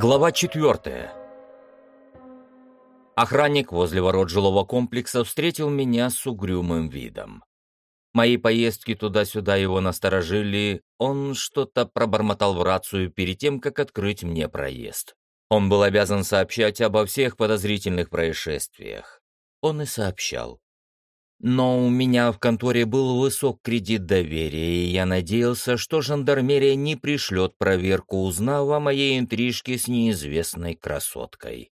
Глава четвертая. Охранник возле ворот жилого комплекса встретил меня с угрюмым видом. Мои поездки туда-сюда его насторожили, он что-то пробормотал в рацию перед тем, как открыть мне проезд. Он был обязан сообщать обо всех подозрительных происшествиях. Он и сообщал. Но у меня в конторе был высок кредит доверия, и я надеялся, что жандармерия не пришлет проверку, узнав о моей интрижке с неизвестной красоткой.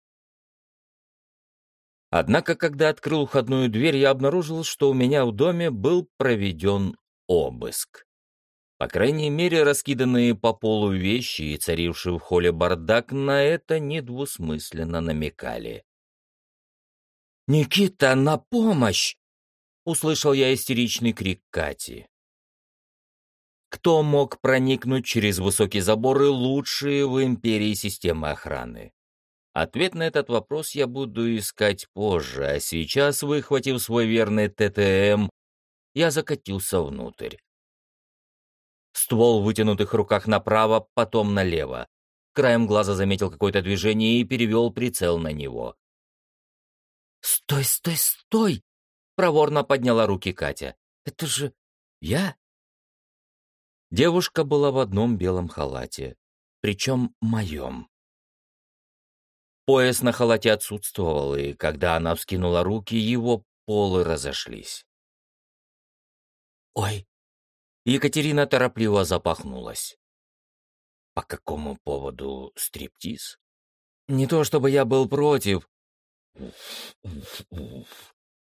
Однако, когда открыл входную дверь, я обнаружил, что у меня в доме был проведен обыск. По крайней мере, раскиданные по полу вещи и царивший в холле бардак на это недвусмысленно намекали. «Никита, на помощь!» Услышал я истеричный крик Кати. Кто мог проникнуть через высокие заборы лучшие в империи системы охраны? Ответ на этот вопрос я буду искать позже, а сейчас, выхватив свой верный ТТМ, я закатился внутрь. Ствол в вытянутых руках направо, потом налево. Краем глаза заметил какое-то движение и перевел прицел на него. «Стой, стой, стой!» Проворно подняла руки Катя. «Это же я?» Девушка была в одном белом халате, причем моем. Пояс на халате отсутствовал, и когда она вскинула руки, его полы разошлись. «Ой!» Екатерина торопливо запахнулась. «По какому поводу стриптиз?» «Не то чтобы я был против...»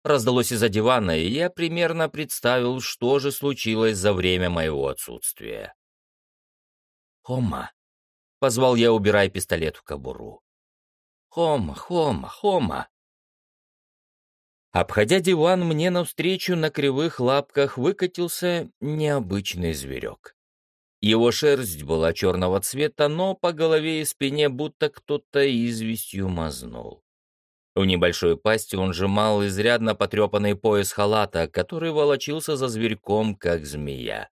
раздалось из-за дивана, и я примерно представил, что же случилось за время моего отсутствия. «Хома!» — позвал я, убирая пистолет в кобуру. «Хома, Хома, Хома!» Обходя диван, мне навстречу на кривых лапках выкатился необычный зверек. Его шерсть была черного цвета, но по голове и спине будто кто-то известью мазнул. В небольшой пасти он сжимал изрядно потрепанный пояс халата, который волочился за зверьком, как змея.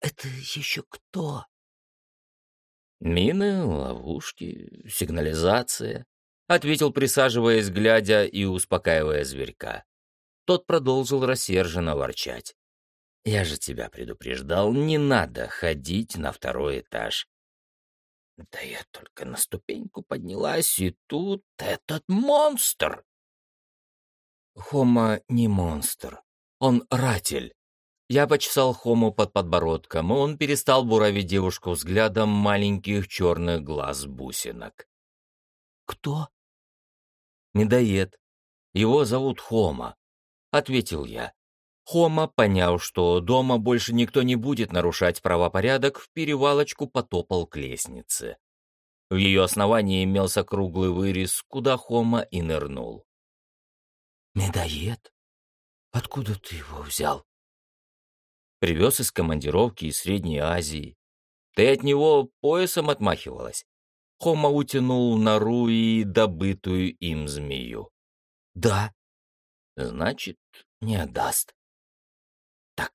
«Это еще кто?» «Мины, ловушки, сигнализация», — ответил, присаживаясь, глядя и успокаивая зверька. Тот продолжил рассерженно ворчать. «Я же тебя предупреждал, не надо ходить на второй этаж. Да я только на ступеньку поднялась, и тут этот монстр! Хома не монстр, он ратель. Я почесал Хому под подбородком, и он перестал буравить девушку взглядом маленьких черных глаз бусинок. «Кто?» «Медоед. Его зовут Хома», — ответил я. Хома, поняв, что дома больше никто не будет нарушать правопорядок, в перевалочку потопал к лестнице. В ее основании имелся круглый вырез, куда Хома и нырнул. «Медоед? Откуда ты его взял?» «Привез из командировки из Средней Азии. Ты от него поясом отмахивалась?» Хома утянул нору и добытую им змею. «Да». «Значит, не отдаст». Так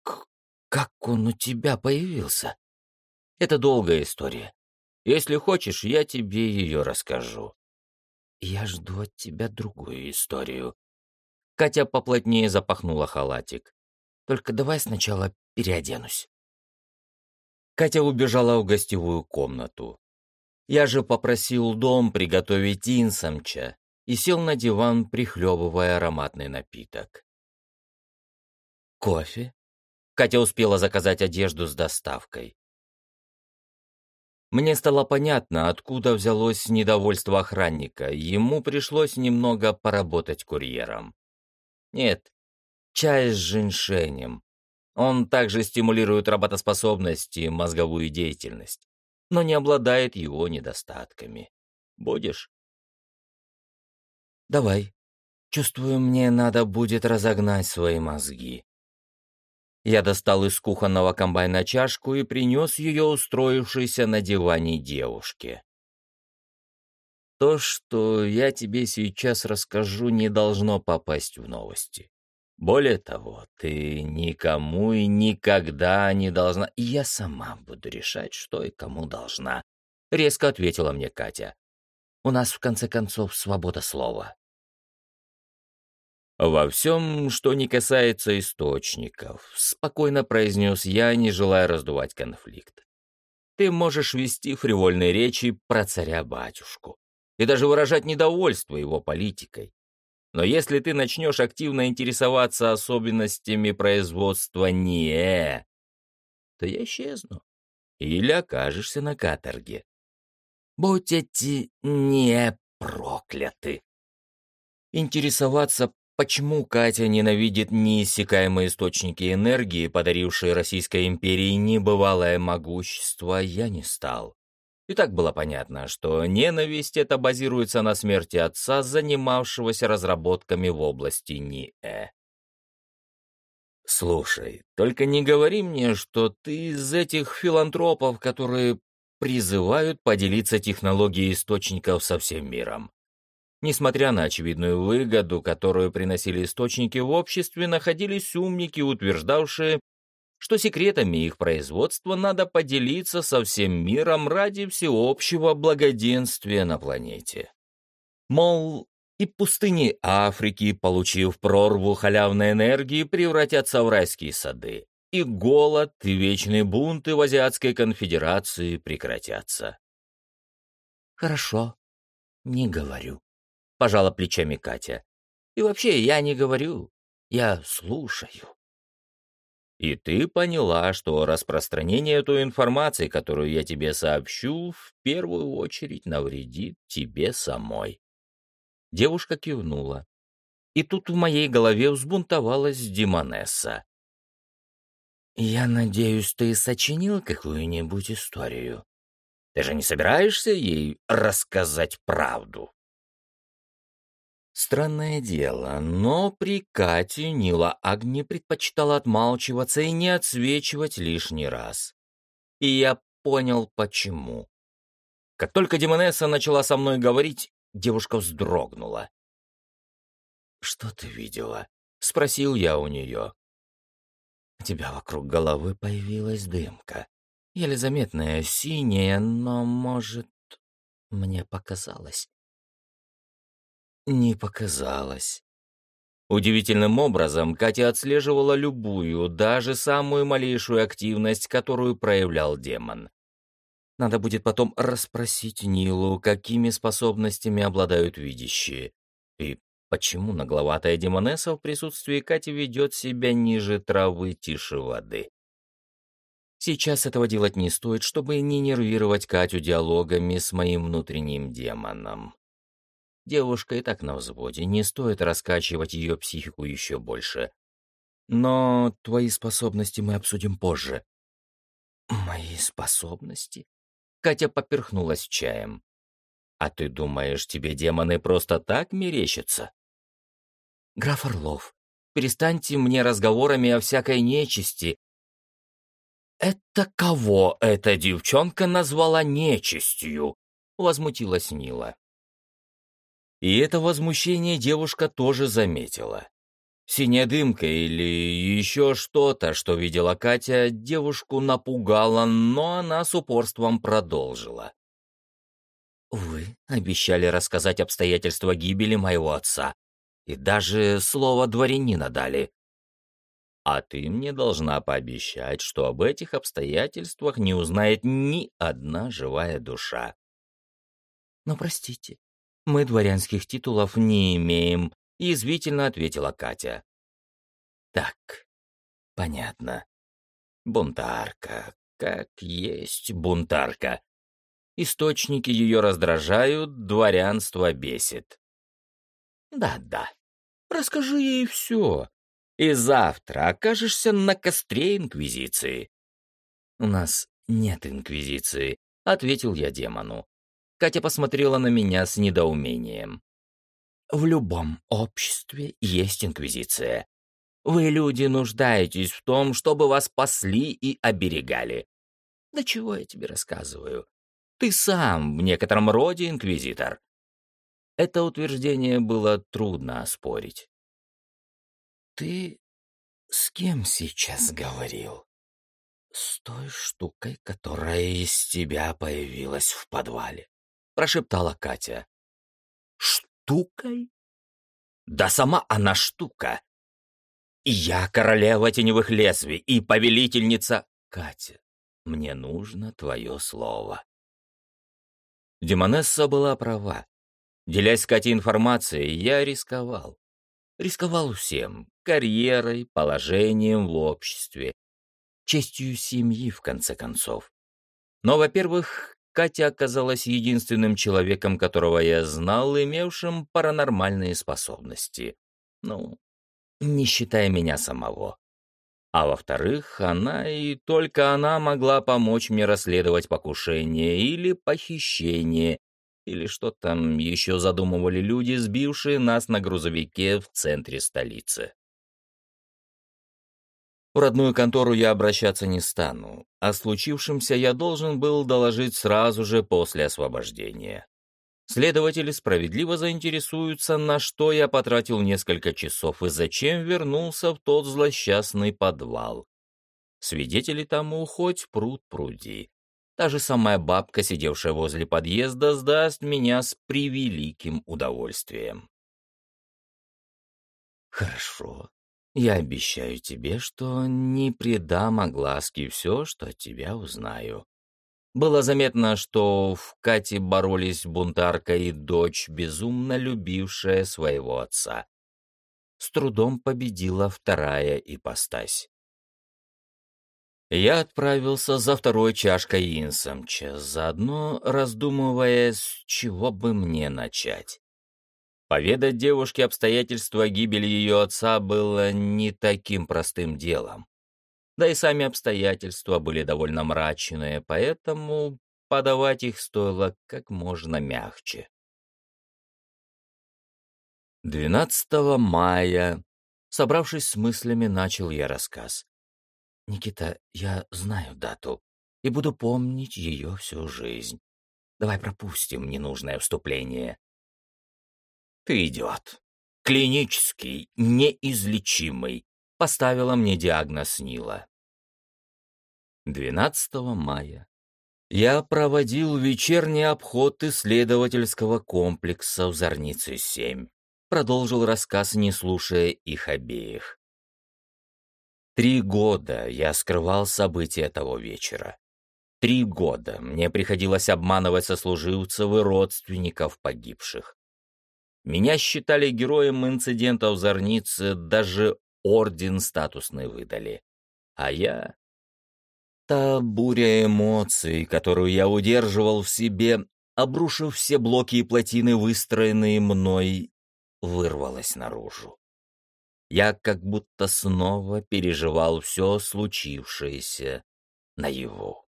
как он у тебя появился? Это долгая история. Если хочешь, я тебе ее расскажу. Я жду от тебя другую историю. Катя поплотнее запахнула халатик. Только давай сначала переоденусь. Катя убежала в гостевую комнату. Я же попросил дом приготовить инсамча и сел на диван, прихлебывая ароматный напиток. «Кофе?» Катя успела заказать одежду с доставкой. Мне стало понятно, откуда взялось недовольство охранника. Ему пришлось немного поработать курьером. Нет, чай с женьшенем. Он также стимулирует работоспособность и мозговую деятельность, но не обладает его недостатками. Будешь? Давай. Чувствую, мне надо будет разогнать свои мозги. Я достал из кухонного комбайна чашку и принес ее устроившейся на диване девушке. То, что я тебе сейчас расскажу, не должно попасть в новости. Более того, ты никому и никогда не должна... Я сама буду решать, что и кому должна. — резко ответила мне Катя. «У нас, в конце концов, свобода слова». «Во всем, что не касается источников», — спокойно произнес я, не желая раздувать конфликт. «Ты можешь вести фривольные речи про царя-батюшку и даже выражать недовольство его политикой. Но если ты начнешь активно интересоваться особенностями производства НИЭ, то я исчезну или окажешься на каторге. Будь эти не прокляты. Интересоваться, почему Катя ненавидит неиссякаемые источники энергии, подарившие Российской империи небывалое могущество, я не стал. И так было понятно, что ненависть эта базируется на смерти отца, занимавшегося разработками в области НИЭ. «Слушай, только не говори мне, что ты из этих филантропов, которые призывают поделиться технологией источников со всем миром. Несмотря на очевидную выгоду, которую приносили источники в обществе, находились умники, утверждавшие, что секретами их производства надо поделиться со всем миром ради всеобщего благоденствия на планете. Мол, и пустыни Африки, получив прорву халявной энергии, превратятся в райские сады, и голод, и вечные бунты в Азиатской конфедерации прекратятся. «Хорошо, не говорю», — пожала плечами Катя. «И вообще я не говорю, я слушаю». И ты поняла, что распространение той информации, которую я тебе сообщу, в первую очередь навредит тебе самой. Девушка кивнула. И тут в моей голове взбунтовалась Димонесса. «Я надеюсь, ты сочинил какую-нибудь историю. Ты же не собираешься ей рассказать правду?» Странное дело, но при Кате Нила Агни предпочитала отмалчиваться и не отсвечивать лишний раз. И я понял, почему. Как только Демонесса начала со мной говорить, девушка вздрогнула. «Что ты видела?» — спросил я у нее. «У тебя вокруг головы появилась дымка. Еле заметная, синяя, но, может, мне показалось не показалось. Удивительным образом Катя отслеживала любую, даже самую малейшую активность, которую проявлял демон. Надо будет потом расспросить Нилу, какими способностями обладают видящие, и почему нагловатая демонесса в присутствии Кати ведет себя ниже травы, тише воды. Сейчас этого делать не стоит, чтобы не нервировать Катю диалогами с моим внутренним демоном. Девушка и так на взводе, не стоит раскачивать ее психику еще больше. Но твои способности мы обсудим позже. Мои способности? Катя поперхнулась чаем. А ты думаешь, тебе демоны просто так мерещатся? Граф Орлов, перестаньте мне разговорами о всякой нечисти. Это кого эта девчонка назвала нечистью? Возмутилась Нила. И это возмущение девушка тоже заметила. Синяя дымка или еще что-то, что видела Катя, девушку напугало, но она с упорством продолжила. «Вы обещали рассказать обстоятельства гибели моего отца, и даже слово дворянина дали. А ты мне должна пообещать, что об этих обстоятельствах не узнает ни одна живая душа. Но простите, «Мы дворянских титулов не имеем», — язвительно ответила Катя. «Так, понятно. Бунтарка, как есть бунтарка. Источники ее раздражают, дворянство бесит. Да-да, расскажи ей все, и завтра окажешься на костре Инквизиции». «У нас нет Инквизиции», — ответил я демону. Катя посмотрела на меня с недоумением. «В любом обществе есть инквизиция. Вы, люди, нуждаетесь в том, чтобы вас пасли и оберегали. Да чего я тебе рассказываю? Ты сам в некотором роде инквизитор». Это утверждение было трудно оспорить. «Ты с кем сейчас говорил?» с той штукой, которая из тебя появилась в подвале», — прошептала Катя. «Штукой? Да сама она штука. И я королева теневых лезвий и повелительница Катя. Мне нужно твое слово». Демонесса была права. Делясь с Катей информацией, я рисковал. Рисковал всем — карьерой, положением в обществе, честью семьи, в конце концов. Но, во-первых, Катя оказалась единственным человеком, которого я знал, имевшим паранормальные способности. Ну, не считая меня самого. А во-вторых, она и только она могла помочь мне расследовать покушение или похищение, или что там еще задумывали люди, сбившие нас на грузовике в центре столицы. В родную контору я обращаться не стану, а случившемся я должен был доложить сразу же после освобождения. Следователи справедливо заинтересуются, на что я потратил несколько часов и зачем вернулся в тот злосчастный подвал. Свидетели тому хоть пруд пруди. Та же самая бабка, сидевшая возле подъезда, сдаст меня с превеликим удовольствием. Хорошо, я обещаю тебе, что не предам огласке все, что от тебя узнаю. Было заметно, что в Кате боролись бунтарка и дочь, безумно любившая своего отца. С трудом победила вторая ипостась. Я отправился за второй чашкой инсамча, заодно раздумывая, с чего бы мне начать. Поведать девушке обстоятельства гибели ее отца было не таким простым делом. Да и сами обстоятельства были довольно мрачные, поэтому подавать их стоило как можно мягче. 12 мая, собравшись с мыслями, начал я рассказ. «Никита, я знаю дату и буду помнить ее всю жизнь. Давай пропустим ненужное вступление. «Ты идиот. Клинический, неизлечимый», — поставила мне диагноз Нила. 12 мая я проводил вечерний обход исследовательского комплекса в Зорнице-7. Продолжил рассказ, не слушая их обеих. Три года я скрывал события того вечера. Три года мне приходилось обманывать сослуживцев и родственников погибших. Меня считали героем инцидента в Зорнице, даже орден статусный выдали. А я... Та буря эмоций, которую я удерживал в себе, обрушив все блоки и плотины, выстроенные мной, вырвалась наружу. Я как будто снова переживал все случившееся наяву.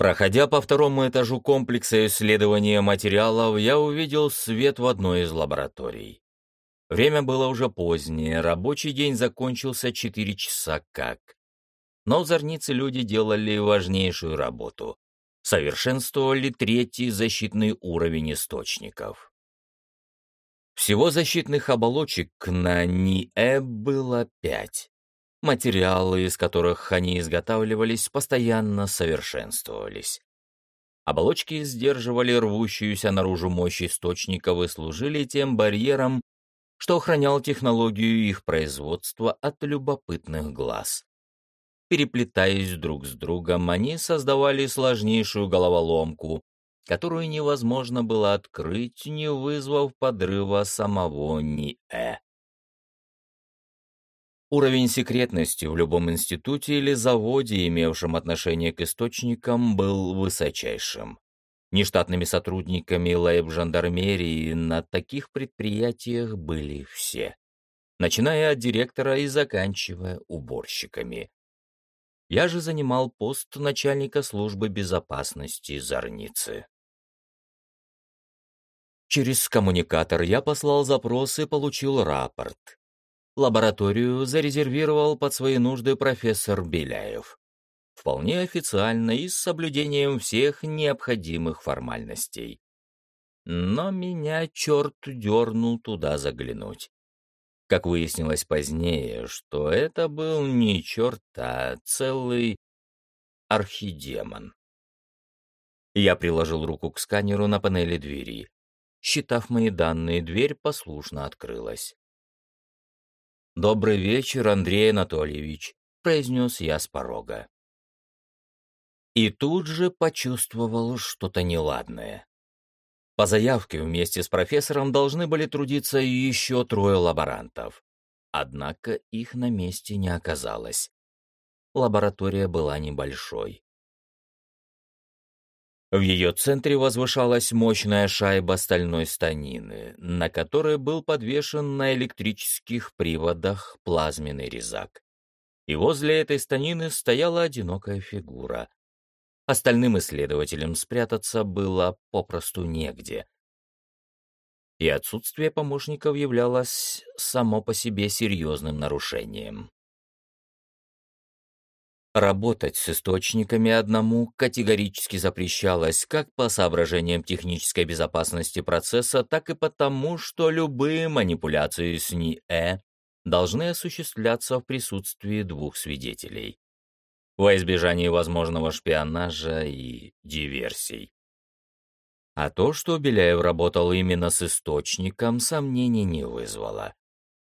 Проходя по второму этажу комплекса исследования материалов, я увидел свет в одной из лабораторий. Время было уже позднее, рабочий день закончился четыре часа как. Но в Зорнице люди делали важнейшую работу. Совершенствовали третий защитный уровень источников. Всего защитных оболочек на НИЭ было пять. Материалы, из которых они изготавливались, постоянно совершенствовались. Оболочки сдерживали рвущуюся наружу мощь источников и служили тем барьером, что охранял технологию их производства от любопытных глаз. Переплетаясь друг с другом, они создавали сложнейшую головоломку, которую невозможно было открыть, не вызвав подрыва самого НИЭ. Уровень секретности в любом институте или заводе, имевшем отношение к источникам, был высочайшим. Нештатными сотрудниками лейб-жандармерии на таких предприятиях были все, начиная от директора и заканчивая уборщиками. Я же занимал пост начальника службы безопасности Зорницы. Через коммуникатор я послал запрос и получил рапорт. Лабораторию зарезервировал под свои нужды профессор Беляев. Вполне официально и с соблюдением всех необходимых формальностей. Но меня черт дернул туда заглянуть. Как выяснилось позднее, что это был не черт, а целый архидемон. Я приложил руку к сканеру на панели двери. Считав мои данные, дверь послушно открылась. «Добрый вечер, Андрей Анатольевич», — произнес я с порога. И тут же почувствовал что-то неладное. По заявке вместе с профессором должны были трудиться еще трое лаборантов. Однако их на месте не оказалось. Лаборатория была небольшой. В ее центре возвышалась мощная шайба стальной станины, на которой был подвешен на электрических приводах плазменный резак. И возле этой станины стояла одинокая фигура. Остальным исследователям спрятаться было попросту негде. И отсутствие помощников являлось само по себе серьезным нарушением. Работать с источниками одному категорически запрещалось как по соображениям технической безопасности процесса, так и потому, что любые манипуляции с НИЭ должны осуществляться в присутствии двух свидетелей. Во избежание возможного шпионажа и диверсий. А то, что Беляев работал именно с источником, сомнений не вызвало.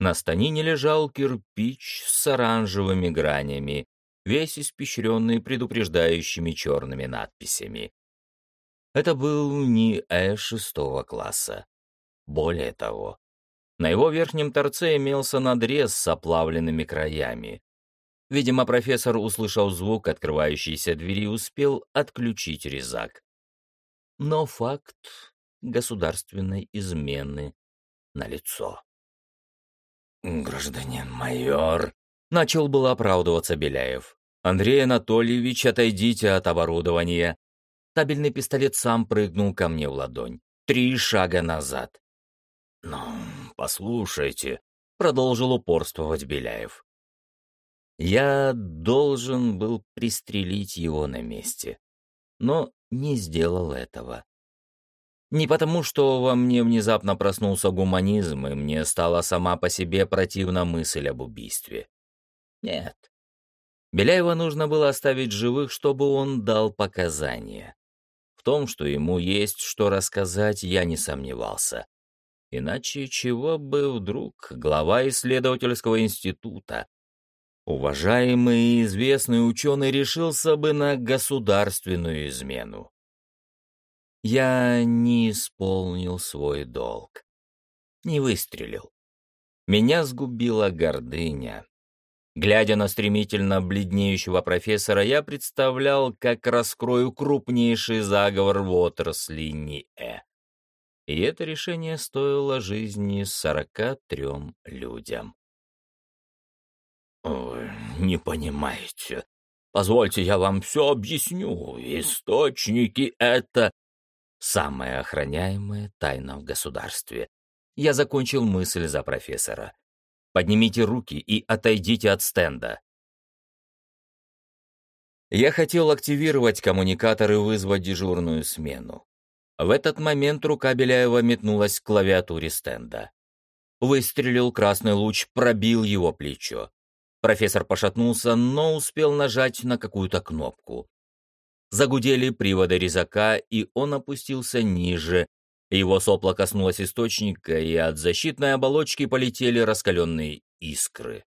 На станине лежал кирпич с оранжевыми гранями, весь испещренный предупреждающими черными надписями. Это был не Э шестого класса. Более того, на его верхнем торце имелся надрез с оплавленными краями. Видимо, профессор услышал звук открывающейся двери успел отключить резак. Но факт государственной измены налицо. «Гражданин майор», Начал было оправдываться Беляев. «Андрей Анатольевич, отойдите от оборудования». Табельный пистолет сам прыгнул ко мне в ладонь. Три шага назад. «Ну, послушайте», — продолжил упорствовать Беляев. Я должен был пристрелить его на месте, но не сделал этого. Не потому, что во мне внезапно проснулся гуманизм, и мне стала сама по себе противна мысль об убийстве. Нет. Беляева нужно было оставить живых, чтобы он дал показания. В том, что ему есть что рассказать, я не сомневался. Иначе чего бы вдруг глава исследовательского института, уважаемый и известный ученый, решился бы на государственную измену? Я не исполнил свой долг. Не выстрелил. Меня сгубила гордыня, Глядя на стремительно бледнеющего профессора, я представлял, как раскрою крупнейший заговор в отрасли НИЭ. И это решение стоило жизни 43 людям. «Вы не понимаете. Позвольте, я вам все объясню. Источники — это...» Самая охраняемая тайна в государстве. Я закончил мысль за профессора. Поднимите руки и отойдите от стенда. Я хотел активировать коммуникатор и вызвать дежурную смену. В этот момент рука Беляева метнулась к клавиатуре стенда. Выстрелил красный луч, пробил его плечо. Профессор пошатнулся, но успел нажать на какую-то кнопку. Загудели приводы резака, и он опустился ниже, его сопло коснулось источника, и от защитной оболочки полетели раскаленные искры.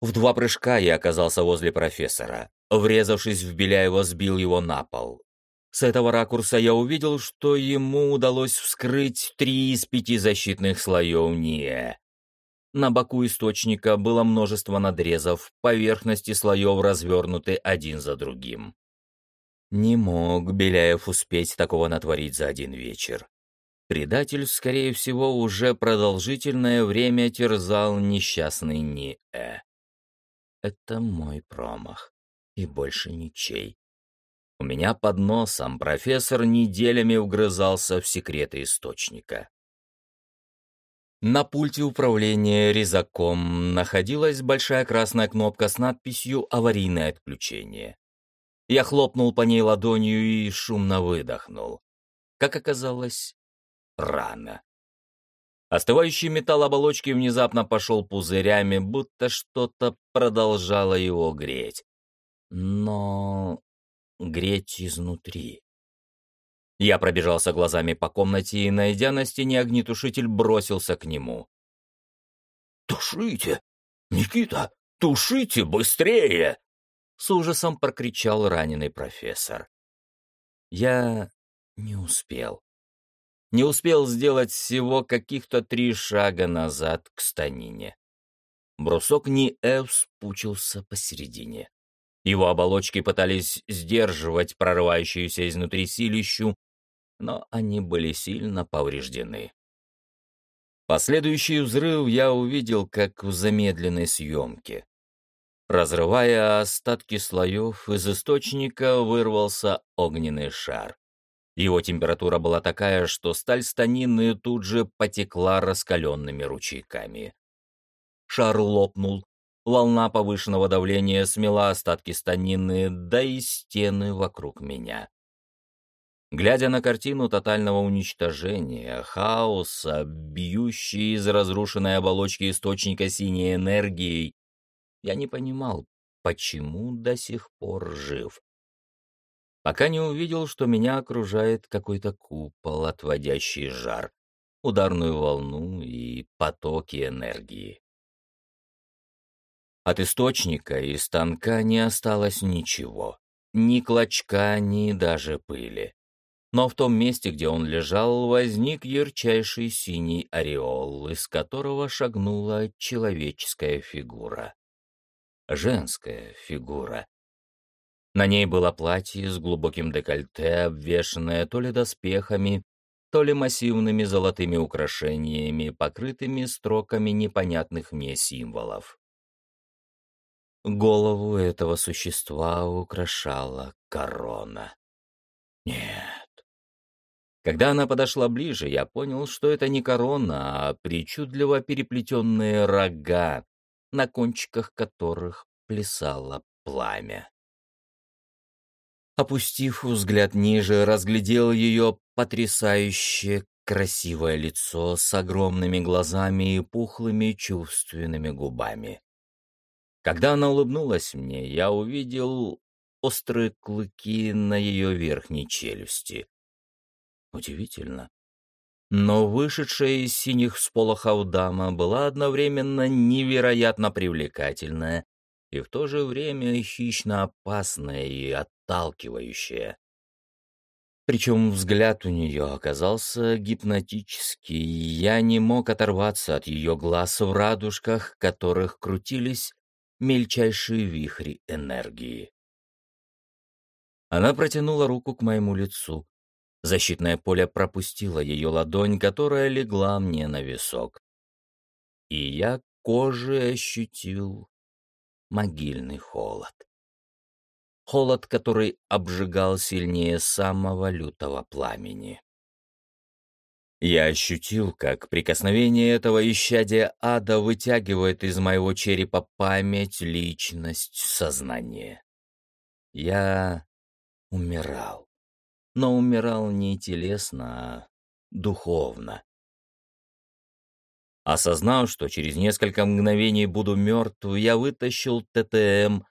В два прыжка я оказался возле профессора. Врезавшись в Беляева, сбил его на пол. С этого ракурса я увидел, что ему удалось вскрыть три из пяти защитных слоев НИЭ. На боку источника было множество надрезов, поверхности слоев развернуты один за другим. Не мог Беляев успеть такого натворить за один вечер. Предатель, скорее всего, уже продолжительное время терзал несчастный Ниэ. Это мой промах, и больше ничей. У меня под носом профессор неделями угрызался в секреты источника. На пульте управления резаком находилась большая красная кнопка с надписью «Аварийное отключение». Я хлопнул по ней ладонью и шумно выдохнул. Как оказалось, рано. Остывающий металл оболочки внезапно пошел пузырями, будто что-то продолжало его греть. Но греть изнутри. Я пробежался глазами по комнате и, найдя на стене огнетушитель, бросился к нему. «Тушите! Никита, тушите быстрее!» С ужасом прокричал раненый профессор. Я не успел. Не успел сделать всего каких-то три шага назад к станине. Брусок Ниэ спучился посередине. Его оболочки пытались сдерживать прорывающуюся изнутри силищу, но они были сильно повреждены. Последующий взрыв я увидел как в замедленной съемке. Разрывая остатки слоев, из источника вырвался огненный шар. Его температура была такая, что сталь станины тут же потекла раскаленными ручейками. Шар лопнул, волна повышенного давления смела остатки станины, да и стены вокруг меня. Глядя на картину тотального уничтожения, хаоса, бьющей из разрушенной оболочки источника синей энергии, я не понимал, почему до сих пор жив. Пока не увидел, что меня окружает какой-то купол, отводящий жар, ударную волну и потоки энергии. От источника и станка не осталось ничего, ни клочка, ни даже пыли но в том месте, где он лежал, возник ярчайший синий ореол, из которого шагнула человеческая фигура. Женская фигура. На ней было платье с глубоким декольте, обвешанное то ли доспехами, то ли массивными золотыми украшениями, покрытыми строками непонятных мне символов. Голову этого существа украшала корона. Нет, когда она подошла ближе, я понял, что это не корона, а причудливо переплетенные рога, на кончиках которых плясало пламя. Опустив взгляд ниже, разглядел ее потрясающе красивое лицо с огромными глазами и пухлыми чувственными губами. Когда она улыбнулась мне, я увидел острые клыки на ее верхней челюсти. Удивительно. Но вышедшая из синих сполохов дама была одновременно невероятно привлекательная и в то же время хищно опасная и отталкивающая. Причем взгляд у нее оказался гипнотический, и я не мог оторваться от ее глаз в радужках, которых крутились мельчайшие вихри энергии. Она протянула руку к моему лицу, Защитное поле пропустило ее ладонь, которая легла мне на висок. И я кожей ощутил могильный холод. Холод, который обжигал сильнее самого лютого пламени. Я ощутил, как прикосновение этого исчадия ада вытягивает из моего черепа память, личность, сознание. Я умирал но умирал не телесно, а духовно. Осознав, что через несколько мгновений буду мертв, я вытащил ТТМ,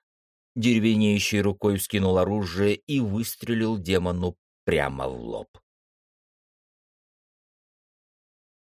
деревенеющей рукой вскинул оружие и выстрелил демону прямо в лоб.